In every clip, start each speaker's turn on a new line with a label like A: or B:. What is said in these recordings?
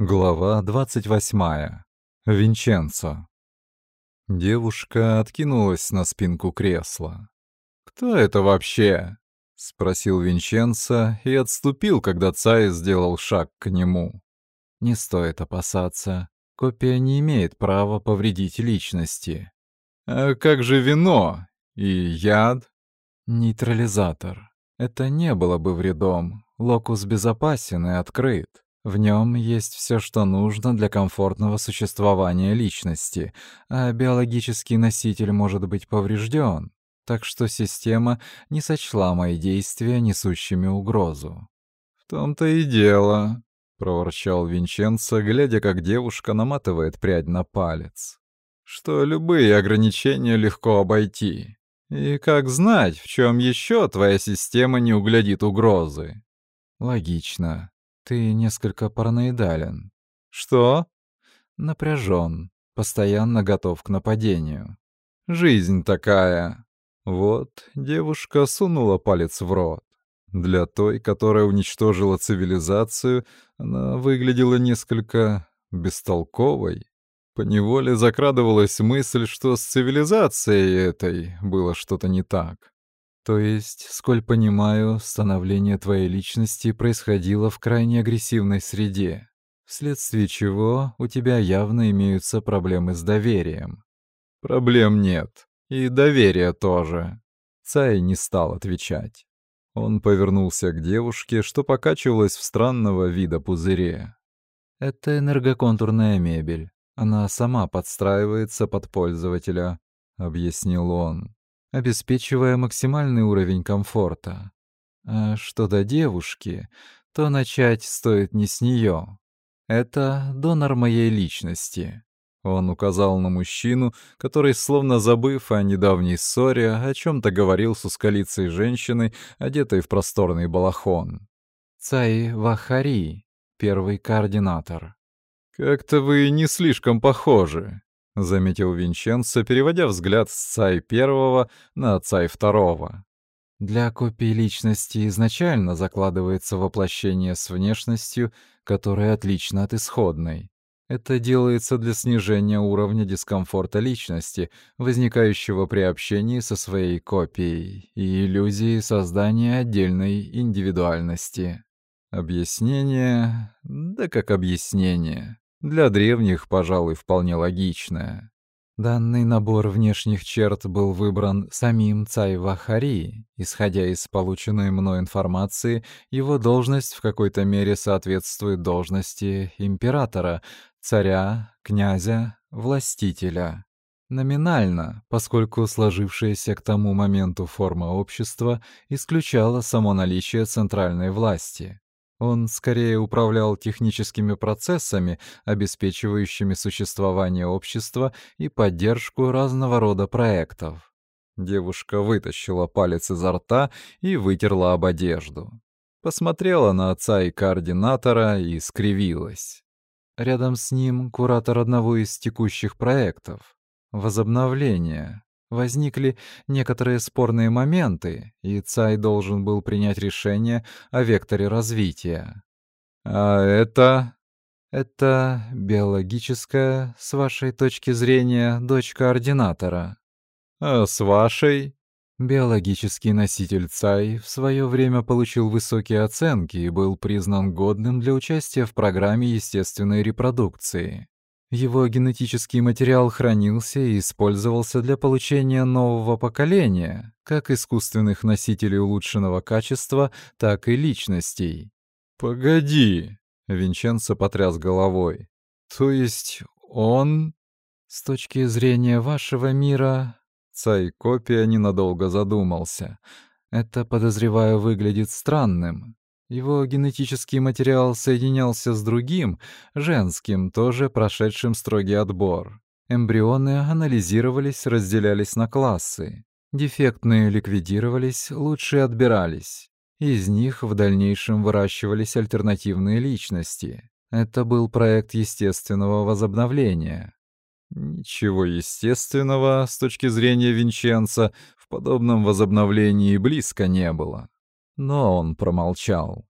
A: Глава 28. Винченцо. Девушка откинулась на спинку кресла. «Кто это вообще?» — спросил Винченцо и отступил, когда Цай сделал шаг к нему. «Не стоит опасаться. Копия не имеет права повредить личности». «А как же вино? И яд?» «Нейтрализатор. Это не было бы вредом. Локус безопасен и открыт. В нем есть все, что нужно для комфортного существования личности, а биологический носитель может быть поврежден, так что система не сочла мои действия несущими угрозу. «В том-то и дело», — проворчал Винченцо, глядя, как девушка наматывает прядь на палец, «что любые ограничения легко обойти. И как знать, в чем еще твоя система не углядит угрозы?» «Логично. Ты несколько параноидален. Что? Напряжен, постоянно готов к нападению. Жизнь такая. Вот девушка сунула палец в рот. Для той, которая уничтожила цивилизацию, она выглядела несколько бестолковой. Поневоле закрадывалась мысль, что с цивилизацией этой было что-то не так. То есть, сколь понимаю, становление твоей личности происходило в крайне агрессивной среде, вследствие чего у тебя явно имеются проблемы с доверием. Проблем нет. И доверия тоже. Цай не стал отвечать. Он повернулся к девушке, что покачивалась в странного вида пузыре. «Это энергоконтурная мебель. Она сама подстраивается под пользователя», — объяснил он обеспечивая максимальный уровень комфорта. А что до девушки, то начать стоит не с нее. Это донор моей личности. Он указал на мужчину, который, словно забыв о недавней ссоре, о чем-то говорил с ускалицей женщины, одетой в просторный балахон. Цай Вахари, первый координатор. «Как-то вы не слишком похожи», — заметил Винченцо, переводя взгляд с Цай первого на Цай второго. Для копии личности изначально закладывается воплощение с внешностью, которая отлична от исходной. Это делается для снижения уровня дискомфорта личности, возникающего при общении со своей копией, и иллюзии создания отдельной индивидуальности. Объяснение... да как объяснение. Для древних, пожалуй, вполне логичное. Данный набор внешних черт был выбран самим Цай Вахари. Исходя из полученной мной информации, его должность в какой-то мере соответствует должности императора, царя, князя, властителя. Номинально, поскольку сложившаяся к тому моменту форма общества исключала само наличие центральной власти. Он скорее управлял техническими процессами, обеспечивающими существование общества и поддержку разного рода проектов. Девушка вытащила палец изо рта и вытерла об одежду. Посмотрела на отца и координатора и скривилась. Рядом с ним куратор одного из текущих проектов. Возобновление возникли некоторые спорные моменты, и Цай должен был принять решение о векторе развития. А это... Это биологическая, с вашей точки зрения, дочь координатора. А с вашей? Биологический носитель ЦАЙ в свое время получил высокие оценки и был признан годным для участия в программе естественной репродукции. Его генетический материал хранился и использовался для получения нового поколения, как искусственных носителей улучшенного качества, так и личностей. «Погоди!» — Винченцо потряс головой. «То есть он...» «С точки зрения вашего мира...» Цай Копия ненадолго задумался. «Это, подозреваю, выглядит странным. Его генетический материал соединялся с другим, женским, тоже прошедшим строгий отбор. Эмбрионы анализировались, разделялись на классы. Дефектные ликвидировались, лучшие отбирались. Из них в дальнейшем выращивались альтернативные личности. Это был проект естественного возобновления. Ничего естественного с точки зрения Винченца в подобном возобновлении близко не было. Но он промолчал.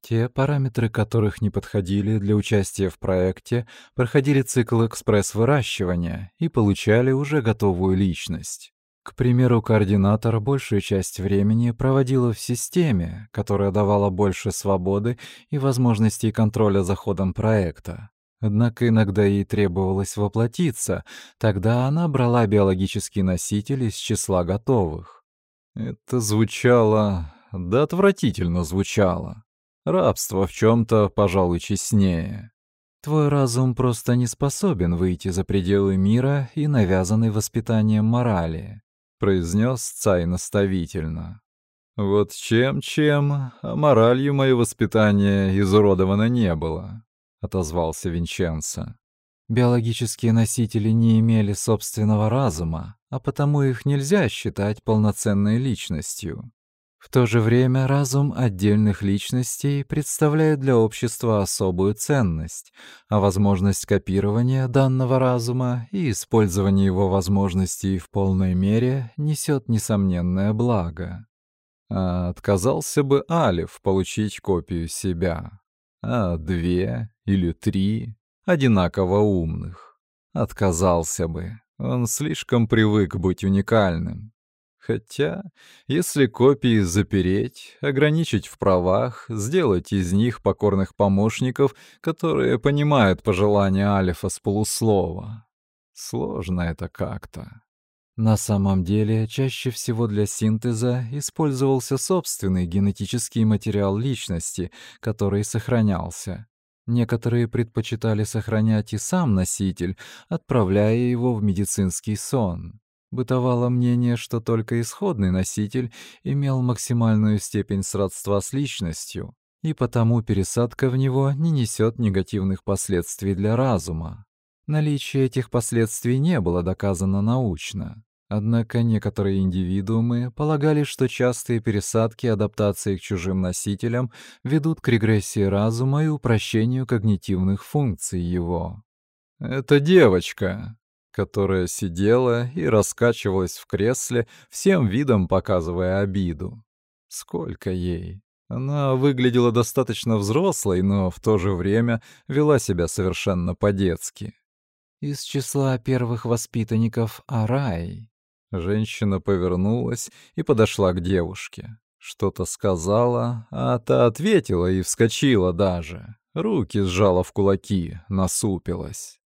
A: Те параметры, которых не подходили для участия в проекте, проходили цикл экспресс-выращивания и получали уже готовую личность. К примеру, координатор большую часть времени проводила в системе, которая давала больше свободы и возможностей контроля за ходом проекта. Однако иногда ей требовалось воплотиться, тогда она брала биологический носитель из числа готовых. Это звучало... да отвратительно звучало. Рабство в чем-то, пожалуй, честнее. Твой разум просто не способен выйти за пределы мира и навязанной воспитанием морали, произнес Цай наставительно. Вот чем-чем, а моралью мое воспитание изуродовано не было, отозвался Винченцо. Биологические носители не имели собственного разума, а потому их нельзя считать полноценной личностью. В то же время разум отдельных личностей представляет для общества особую ценность, а возможность копирования данного разума и использования его возможностей в полной мере несет несомненное благо. А отказался бы Алиф получить копию себя, а две или три одинаково умных. Отказался бы. Он слишком привык быть уникальным. Хотя, если копии запереть, ограничить в правах, сделать из них покорных помощников, которые понимают пожелания Алифа с полуслова. Сложно это как-то. На самом деле, чаще всего для синтеза использовался собственный генетический материал личности, который сохранялся. Некоторые предпочитали сохранять и сам носитель, отправляя его в медицинский сон. Бытовало мнение, что только исходный носитель имел максимальную степень сродства с личностью, и потому пересадка в него не несет негативных последствий для разума. Наличие этих последствий не было доказано научно. Однако некоторые индивидуумы полагали, что частые пересадки адаптации к чужим носителям ведут к регрессии разума и упрощению когнитивных функций его. «Это девочка», которая сидела и раскачивалась в кресле, всем видом показывая обиду. Сколько ей? Она выглядела достаточно взрослой, но в то же время вела себя совершенно по-детски. Из числа первых воспитанников Арай. Женщина повернулась и подошла к девушке. Что-то сказала, а та ответила и вскочила даже. Руки сжала в кулаки, насупилась.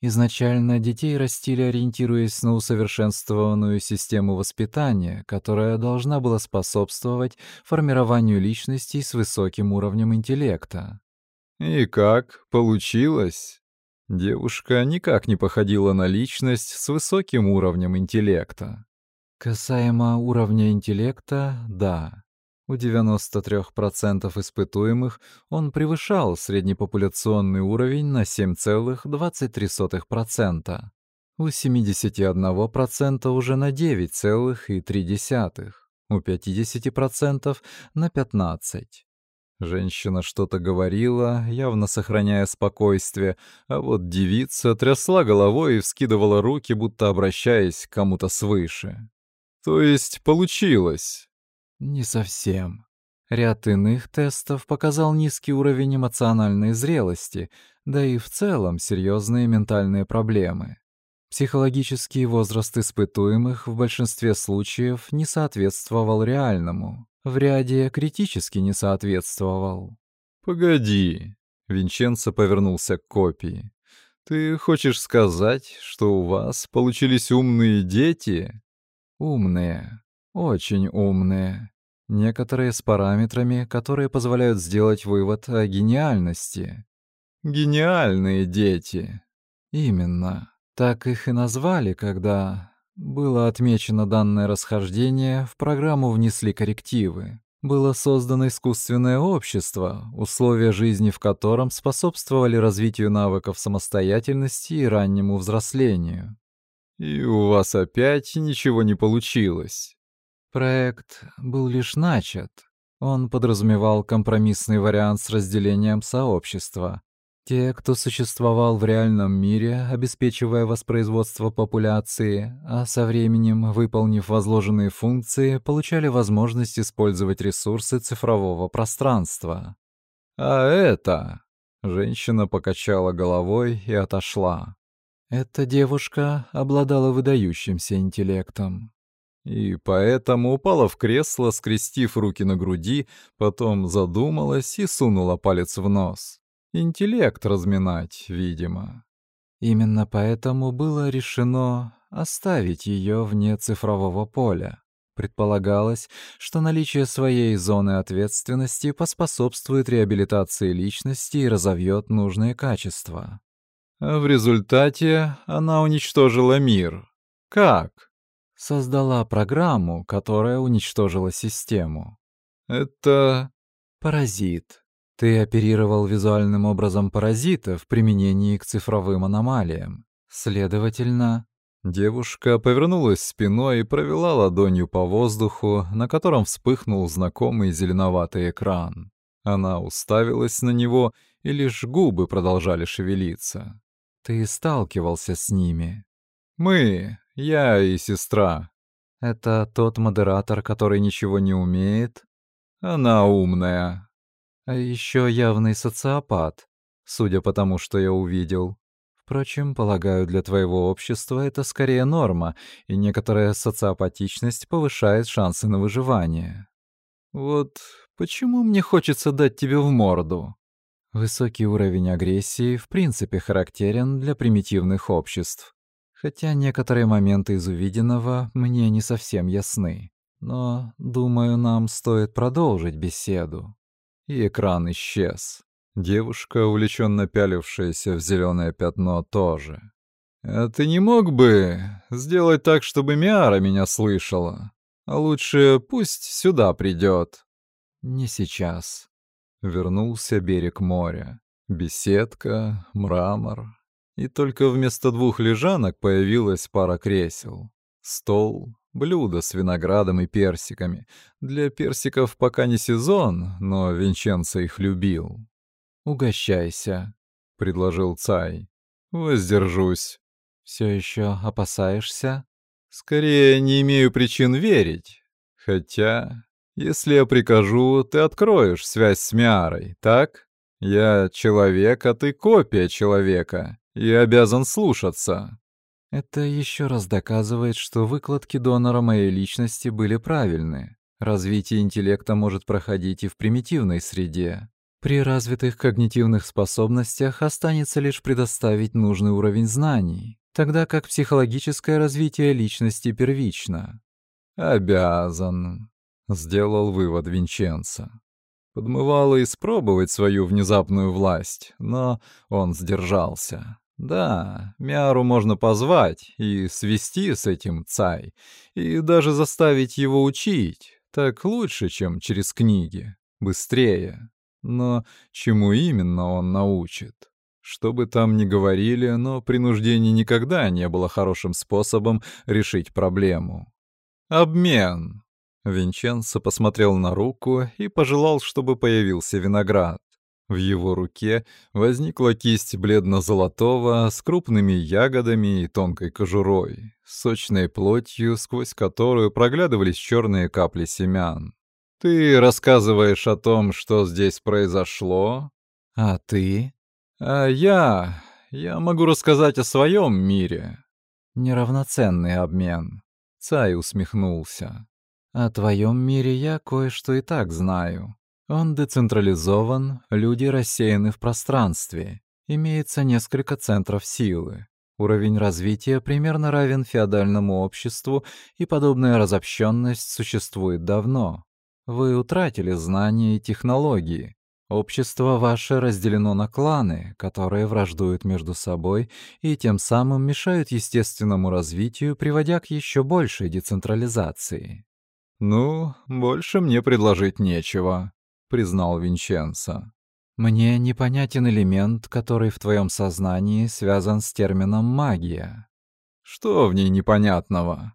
A: Изначально детей растили, ориентируясь на усовершенствованную систему воспитания, которая должна была способствовать формированию личностей с высоким уровнем интеллекта. И как получилось? Девушка никак не походила на личность с высоким уровнем интеллекта. Касаемо уровня интеллекта, да. У 93% испытуемых он превышал среднепопуляционный уровень на 7,23%. У 71% уже на 9,3%. У 50% на 15%. Женщина что-то говорила, явно сохраняя спокойствие, а вот девица трясла головой и вскидывала руки, будто обращаясь к кому-то свыше. То есть получилось. Не совсем. Ряд иных тестов показал низкий уровень эмоциональной зрелости, да и в целом серьезные ментальные проблемы. Психологический возраст испытуемых в большинстве случаев не соответствовал реальному, в ряде критически не соответствовал. «Погоди», — Винченцо повернулся к копии. «Ты хочешь сказать, что у вас получились умные дети?» «Умные. Очень умные. Некоторые с параметрами, которые позволяют сделать вывод о гениальности. Гениальные дети. Именно. Так их и назвали, когда было отмечено данное расхождение, в программу внесли коррективы. Было создано искусственное общество, условия жизни в котором способствовали развитию навыков самостоятельности и раннему взрослению. И у вас опять ничего не получилось. Проект был лишь начат. Он подразумевал компромиссный вариант с разделением сообщества. Те, кто существовал в реальном мире, обеспечивая воспроизводство популяции, а со временем, выполнив возложенные функции, получали возможность использовать ресурсы цифрового пространства. А это... Женщина покачала головой и отошла. Эта девушка обладала выдающимся интеллектом. И поэтому упала в кресло, скрестив руки на груди, потом задумалась и сунула палец в нос. Интеллект разминать, видимо. Именно поэтому было решено оставить ее вне цифрового поля. Предполагалось, что наличие своей зоны ответственности поспособствует реабилитации личности и разовьет нужные качества. А в результате она уничтожила мир. Как? Создала программу, которая уничтожила систему. Это паразит. Ты оперировал визуальным образом паразита в применении к цифровым аномалиям. Следовательно, девушка повернулась спиной и провела ладонью по воздуху, на котором вспыхнул знакомый зеленоватый экран. Она уставилась на него, и лишь губы продолжали шевелиться. Ты сталкивался с ними. Мы, я и сестра. Это тот модератор, который ничего не умеет? Она умная, а еще явный социопат, судя по тому, что я увидел. Впрочем, полагаю, для твоего общества это скорее норма, и некоторая социопатичность повышает шансы на выживание. Вот почему мне хочется дать тебе в морду? Высокий уровень агрессии в принципе характерен для примитивных обществ. Хотя некоторые моменты из увиденного мне не совсем ясны. Но, думаю, нам стоит продолжить беседу и экран исчез. Девушка, увлеченно пялившаяся в зеленое пятно, тоже. «А ты не мог бы сделать так, чтобы Миара меня слышала? А лучше пусть сюда придет». «Не сейчас». Вернулся берег моря. Беседка, мрамор. И только вместо двух лежанок появилась пара кресел. Стол, Блюдо с виноградом и персиками. Для персиков пока не сезон, но Винченцо их любил. «Угощайся», — предложил Цай. «Воздержусь». «Все еще опасаешься?» «Скорее, не имею причин верить. Хотя, если я прикажу, ты откроешь связь с Миарой, так? Я человек, а ты копия человека, и обязан слушаться». Это еще раз доказывает, что выкладки донора моей личности были правильны. Развитие интеллекта может проходить и в примитивной среде. При развитых когнитивных способностях останется лишь предоставить нужный уровень знаний, тогда как психологическое развитие личности первично. «Обязан», — сделал вывод Винченцо. Подмывало испробовать свою внезапную власть, но он сдержался. Да, Миару можно позвать и свести с этим Цай, и даже заставить его учить. Так лучше, чем через книги. Быстрее. Но чему именно он научит? Что бы там ни говорили, но принуждение никогда не было хорошим способом решить проблему. «Обмен!» Винченцо посмотрел на руку и пожелал, чтобы появился виноград. В его руке возникла кисть бледно-золотого с крупными ягодами и тонкой кожурой, сочной плотью, сквозь которую проглядывались черные капли семян. «Ты рассказываешь о том, что здесь произошло, а ты?» «А я... я могу рассказать о своем мире». «Неравноценный обмен», — Цай усмехнулся. «О твоем мире я кое-что и так знаю. Он децентрализован, люди рассеяны в пространстве. Имеется несколько центров силы. Уровень развития примерно равен феодальному обществу, и подобная разобщенность существует давно. Вы утратили знания и технологии. Общество ваше разделено на кланы, которые враждуют между собой и тем самым мешают естественному развитию, приводя к еще большей децентрализации. «Ну, больше мне предложить нечего», — признал Винченцо. «Мне непонятен элемент, который в твоем сознании связан с термином «магия». Что в ней непонятного?»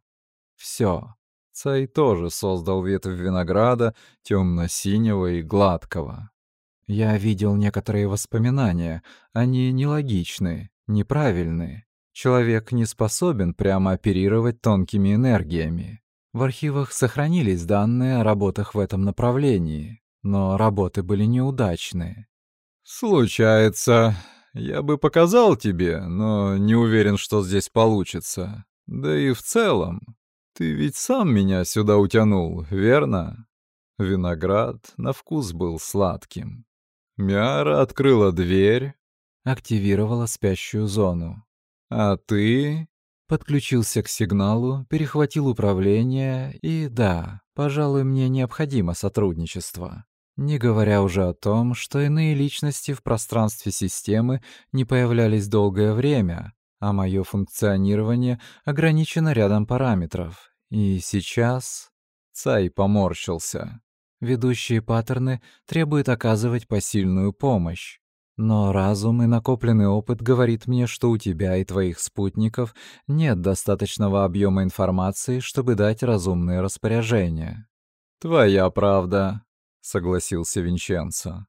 A: «Все. Цай тоже создал ветвь винограда, темно-синего и гладкого. Я видел некоторые воспоминания. Они нелогичны, неправильны. Человек не способен прямо оперировать тонкими энергиями. В архивах сохранились данные о работах в этом направлении но работы были неудачные. «Случается. Я бы показал тебе, но не уверен, что здесь получится. Да и в целом, ты ведь сам меня сюда утянул, верно?» Виноград на вкус был сладким. Миара открыла дверь, активировала спящую зону. А ты подключился к сигналу, перехватил управление и, да, пожалуй, мне необходимо сотрудничество. Не говоря уже о том, что иные личности в пространстве системы не появлялись долгое время, а мое функционирование ограничено рядом параметров. И сейчас... Цай поморщился. Ведущие паттерны требуют оказывать посильную помощь. Но разум и накопленный опыт говорит мне, что у тебя и твоих спутников нет достаточного объема информации, чтобы дать разумные распоряжения. «Твоя правда», — согласился Винченцо.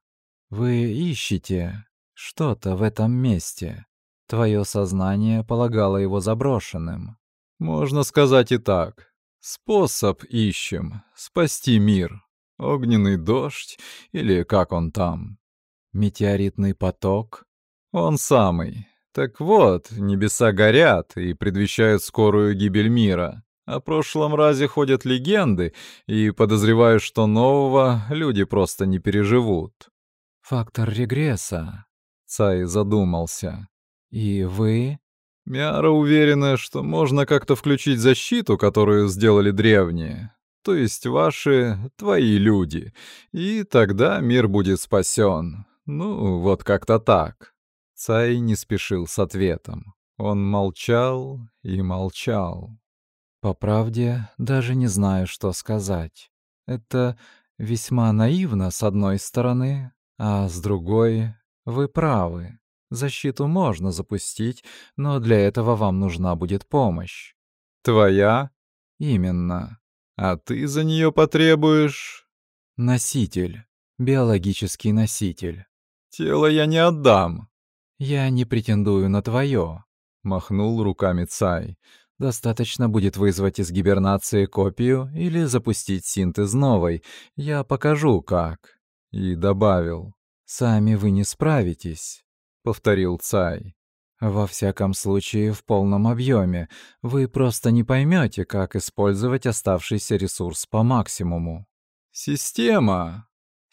A: «Вы ищете что-то в этом месте. Твое сознание полагало его заброшенным. Можно сказать и так. Способ ищем спасти мир». Огненный дождь или как он там? Метеоритный поток? Он самый. Так вот, небеса горят и предвещают скорую гибель мира. О прошлом разе ходят легенды, и подозреваю, что нового люди просто не переживут. Фактор регресса. Цай задумался. И вы? Мяра уверена, что можно как-то включить защиту, которую сделали древние то есть ваши, твои люди, и тогда мир будет спасен. Ну, вот как-то так». Цай не спешил с ответом. Он молчал и молчал. По правде, даже не знаю, что сказать. Это весьма наивно, с одной стороны, а с другой — вы правы. Защиту можно запустить, но для этого вам нужна будет помощь. Твоя? Именно. А ты за нее потребуешь... Носитель. Биологический носитель. Тело я не отдам. Я не претендую на твое. Махнул руками Цай. Достаточно будет вызвать из гибернации копию или запустить синтез новой. Я покажу, как. И добавил. «Сами вы не справитесь», — повторил Цай. Во всяком случае, в полном объеме. Вы просто не поймете, как использовать оставшийся ресурс по максимуму. Система.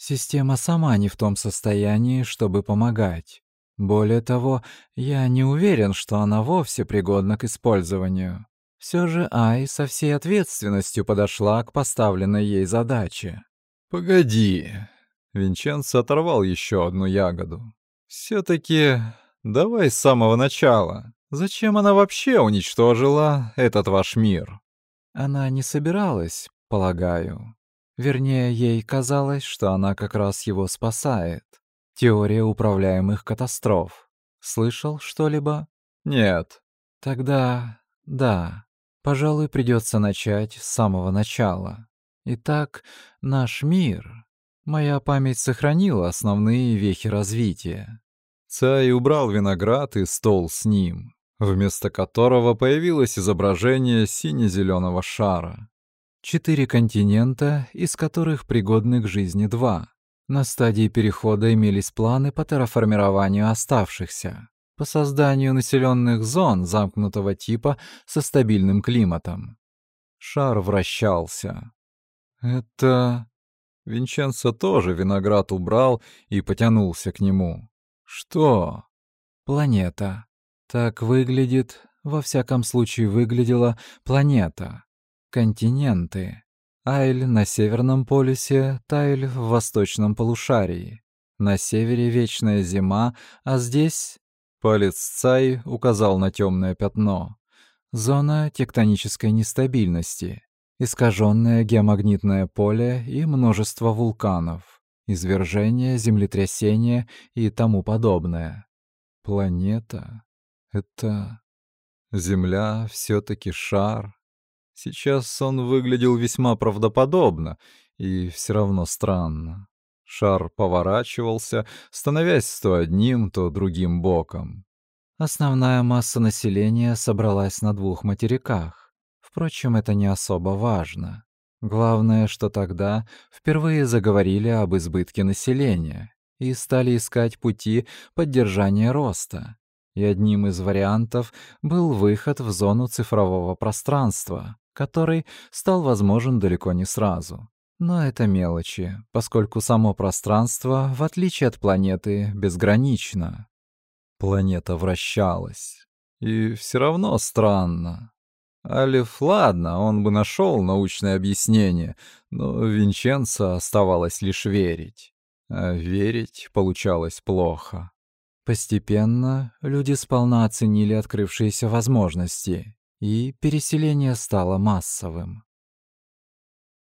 A: Система сама не в том состоянии, чтобы помогать. Более того, я не уверен, что она вовсе пригодна к использованию. Все же Ай со всей ответственностью подошла к поставленной ей задаче. «Погоди». Винченцо оторвал еще одну ягоду. «Все-таки Давай с самого начала. Зачем она вообще уничтожила этот ваш мир? Она не собиралась, полагаю. Вернее, ей казалось, что она как раз его спасает. Теория управляемых катастроф. Слышал что-либо? Нет. Тогда да. Пожалуй, придется начать с самого начала. Итак, наш мир. Моя память сохранила основные вехи развития. Цай убрал виноград и стол с ним, вместо которого появилось изображение сине-зеленого шара. Четыре континента, из которых пригодны к жизни два. На стадии перехода имелись планы по терраформированию оставшихся, по созданию населенных зон замкнутого типа со стабильным климатом. Шар вращался. Это... Винченцо тоже виноград убрал и потянулся к нему. Что? Планета. Так выглядит, во всяком случае выглядела планета. Континенты. Айль на северном полюсе, Тайль в восточном полушарии. На севере вечная зима, а здесь... Палец Цай указал на темное пятно. Зона тектонической нестабильности, искаженное геомагнитное поле и множество вулканов извержения, землетрясения и тому подобное. Планета — это... Земля все-таки шар. Сейчас он выглядел весьма правдоподобно и все равно странно. Шар поворачивался, становясь то одним, то другим боком. Основная масса населения собралась на двух материках. Впрочем, это не особо важно. Главное, что тогда впервые заговорили об избытке населения, и стали искать пути поддержания роста. И одним из вариантов был выход в зону цифрового пространства, который стал возможен далеко не сразу. Но это мелочи, поскольку само пространство, в отличие от планеты, безгранично. Планета вращалась. И все равно странно. Алиф, ладно, он бы нашел научное объяснение, но Винченцо оставалось лишь верить. А верить получалось плохо. Постепенно люди сполна оценили открывшиеся возможности, и переселение стало массовым.